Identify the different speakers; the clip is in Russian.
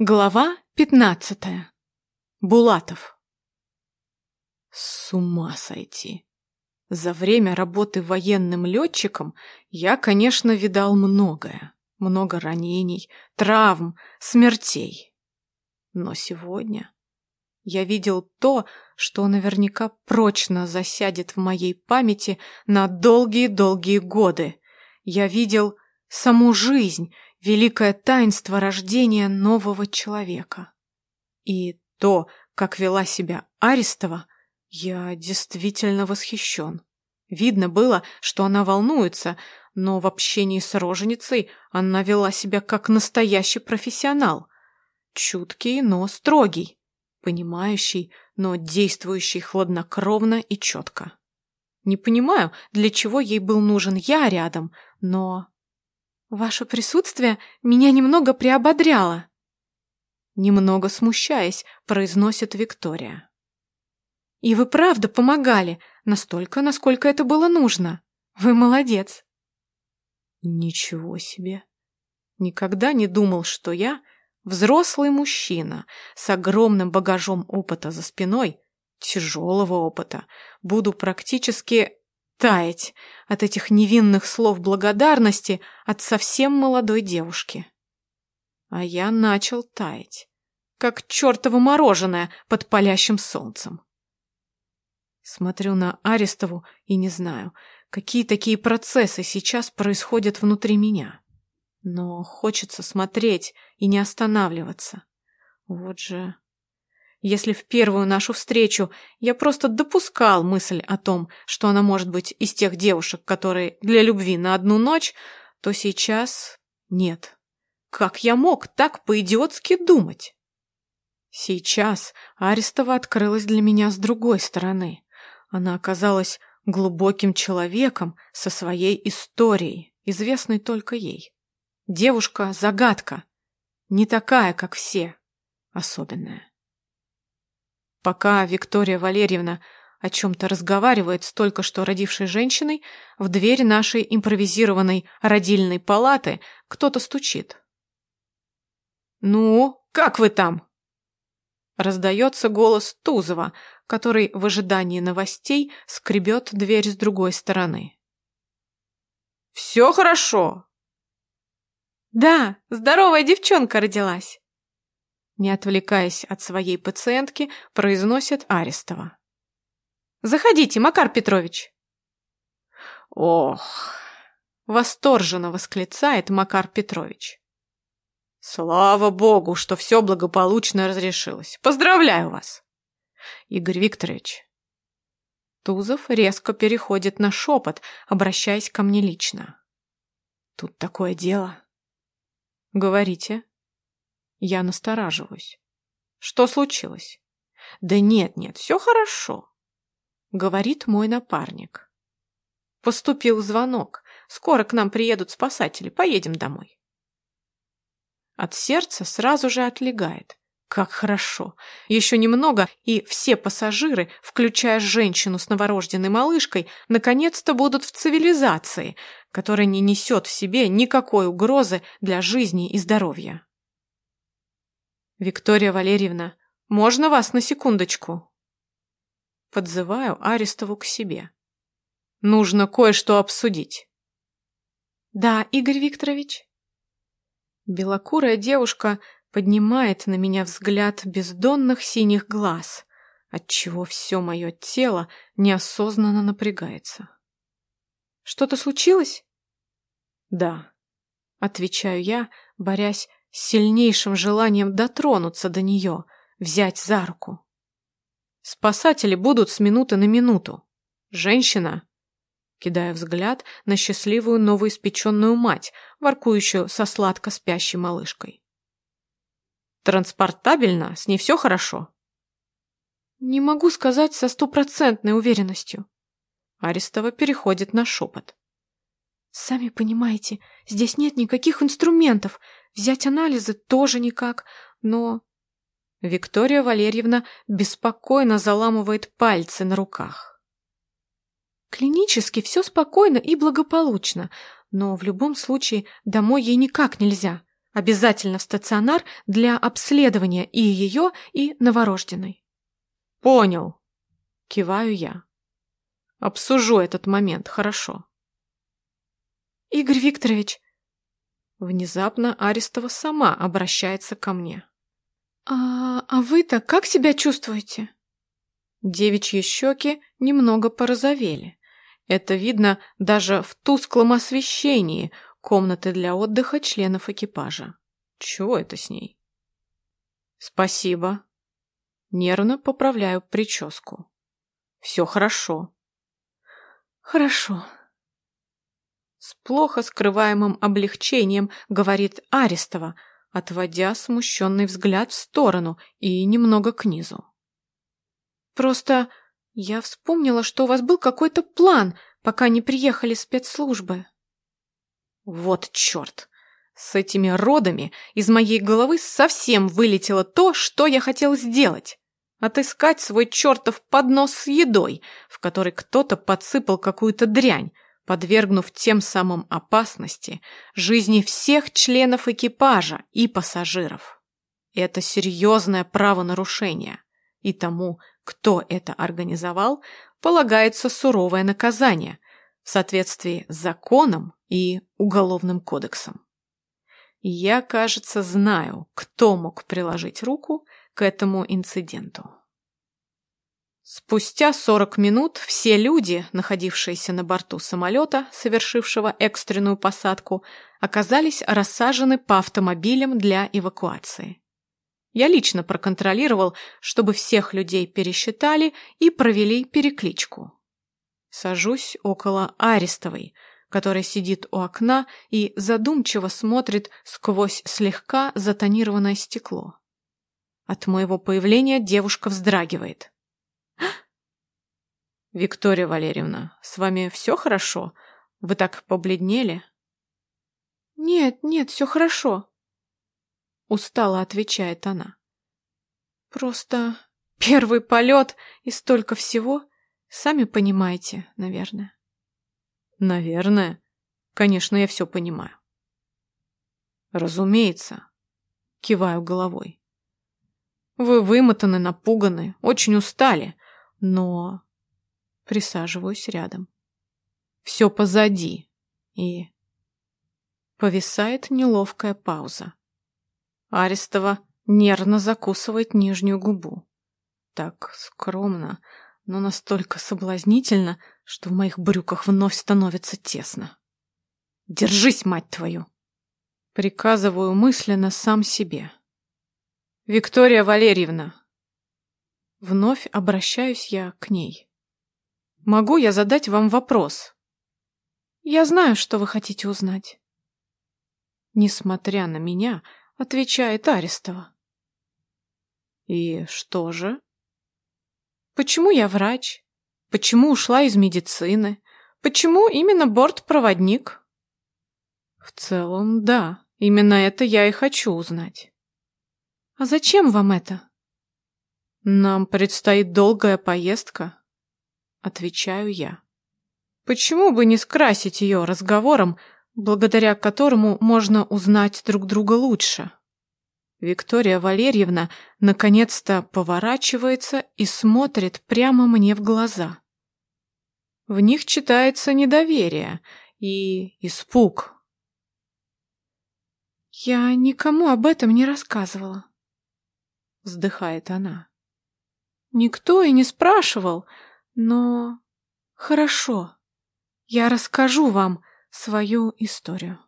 Speaker 1: Глава пятнадцатая. Булатов. С ума сойти. За время работы военным летчиком я, конечно, видал многое. Много ранений, травм, смертей. Но сегодня я видел то, что наверняка прочно засядет в моей памяти на долгие-долгие годы. Я видел саму жизнь, великое таинство рождения нового человека. И то, как вела себя Арестова, я действительно восхищен. Видно было, что она волнуется, но в общении с роженицей она вела себя как настоящий профессионал. Чуткий, но строгий. Понимающий, но действующий хладнокровно и четко. Не понимаю, для чего ей был нужен я рядом, но Ваше присутствие меня немного приободряло. Немного смущаясь, произносит Виктория. И вы правда помогали, настолько, насколько это было нужно. Вы молодец. Ничего себе. Никогда не думал, что я, взрослый мужчина, с огромным багажом опыта за спиной, тяжелого опыта, буду практически таять от этих невинных слов благодарности от совсем молодой девушки. А я начал таять, как чертово мороженое под палящим солнцем. Смотрю на Арестову и не знаю, какие такие процессы сейчас происходят внутри меня. Но хочется смотреть и не останавливаться. Вот же если в первую нашу встречу я просто допускал мысль о том, что она может быть из тех девушек, которые для любви на одну ночь, то сейчас нет. Как я мог так по-идиотски думать? Сейчас Арестова открылась для меня с другой стороны. Она оказалась глубоким человеком со своей историей, известной только ей. Девушка-загадка, не такая, как все, особенная. Пока Виктория Валерьевна о чем-то разговаривает с только что родившей женщиной, в дверь нашей импровизированной родильной палаты кто-то стучит. «Ну, как вы там?» Раздается голос Тузова, который в ожидании новостей скребет дверь с другой стороны. «Все хорошо?» «Да, здоровая девчонка родилась!» Не отвлекаясь от своей пациентки, произносит Арестова. «Заходите, Макар Петрович!» «Ох!» — восторженно восклицает Макар Петрович. «Слава богу, что все благополучно разрешилось! Поздравляю вас!» «Игорь Викторович!» Тузов резко переходит на шепот, обращаясь ко мне лично. «Тут такое дело!» «Говорите!» Я настораживаюсь. Что случилось? Да нет, нет, все хорошо, говорит мой напарник. Поступил звонок. Скоро к нам приедут спасатели. Поедем домой. От сердца сразу же отлегает. Как хорошо. Еще немного, и все пассажиры, включая женщину с новорожденной малышкой, наконец-то будут в цивилизации, которая не несет в себе никакой угрозы для жизни и здоровья. «Виктория Валерьевна, можно вас на секундочку?» Подзываю Арестову к себе. «Нужно кое-что обсудить». «Да, Игорь Викторович?» Белокурая девушка поднимает на меня взгляд бездонных синих глаз, отчего все мое тело неосознанно напрягается. «Что-то случилось?» «Да», — отвечаю я, борясь сильнейшим желанием дотронуться до нее, взять за руку. Спасатели будут с минуты на минуту. Женщина, кидая взгляд на счастливую новоиспеченную мать, воркующую со сладко спящей малышкой. Транспортабельно, с ней все хорошо? Не могу сказать со стопроцентной уверенностью. Арестова переходит на шепот. Сами понимаете, здесь нет никаких инструментов, Взять анализы тоже никак, но... Виктория Валерьевна беспокойно заламывает пальцы на руках. Клинически все спокойно и благополучно, но в любом случае домой ей никак нельзя. Обязательно в стационар для обследования и ее, и новорожденной.
Speaker 2: Понял. Киваю я. Обсужу этот момент, хорошо.
Speaker 1: Игорь Викторович.
Speaker 2: Внезапно Арестова сама обращается ко мне.
Speaker 1: А, а вы-то как себя чувствуете?
Speaker 2: Девичьи щеки немного порозовели. Это видно даже в тусклом освещении комнаты для отдыха членов экипажа. Чего это с ней? Спасибо. Нервно поправляю прическу. Все хорошо.
Speaker 1: Хорошо.
Speaker 2: С плохо скрываемым облегчением говорит Арестова, отводя смущенный взгляд в сторону и немного к низу.
Speaker 1: Просто я вспомнила, что у вас был какой-то план, пока не приехали спецслужбы.
Speaker 2: Вот черт! С этими родами из моей головы совсем вылетело то, что я хотел сделать. Отыскать свой чертов поднос с едой, в который кто-то подсыпал какую-то дрянь, подвергнув тем самым опасности жизни всех членов экипажа и пассажиров. Это серьезное правонарушение, и тому, кто это организовал, полагается суровое наказание в соответствии с законом и уголовным кодексом. Я, кажется, знаю, кто мог приложить руку к этому инциденту. Спустя 40 минут все люди, находившиеся на борту самолета, совершившего экстренную посадку, оказались рассажены по автомобилям для эвакуации. Я лично проконтролировал, чтобы всех людей пересчитали и провели перекличку. Сажусь около Арестовой, которая сидит у окна и задумчиво смотрит сквозь слегка затонированное стекло. От моего появления девушка вздрагивает. «Виктория Валерьевна, с вами все хорошо? Вы так побледнели?»
Speaker 1: «Нет, нет, все хорошо»,
Speaker 2: Устало отвечает она.
Speaker 1: Просто первый полет и столько всего, сами понимаете, наверное.
Speaker 2: Наверное. Конечно, я все понимаю. Разумеется. Киваю головой. Вы вымотаны, напуганы, очень устали, но... Присаживаюсь рядом. Все позади. И... Повисает неловкая пауза. Арестова нервно закусывает нижнюю губу. Так скромно, но настолько соблазнительно, что в моих брюках вновь становится тесно. «Держись, мать твою!» Приказываю мысленно сам себе. «Виктория Валерьевна!» Вновь обращаюсь я к ней. «Могу я задать вам вопрос?»
Speaker 1: «Я знаю, что вы хотите узнать».
Speaker 2: Несмотря на меня, отвечает Арестова. И что же? Почему я врач? Почему ушла из медицины? Почему именно бортпроводник? В целом, да, именно это я и хочу узнать.
Speaker 1: А зачем вам это?
Speaker 2: Нам предстоит долгая поездка, отвечаю я. Почему бы не скрасить ее разговором благодаря которому можно узнать друг друга лучше. Виктория Валерьевна наконец-то поворачивается и смотрит прямо мне в глаза. В них читается недоверие и испуг.
Speaker 1: «Я никому об этом не рассказывала», — вздыхает она. «Никто и не спрашивал, но... Хорошо, я расскажу вам, свою историю.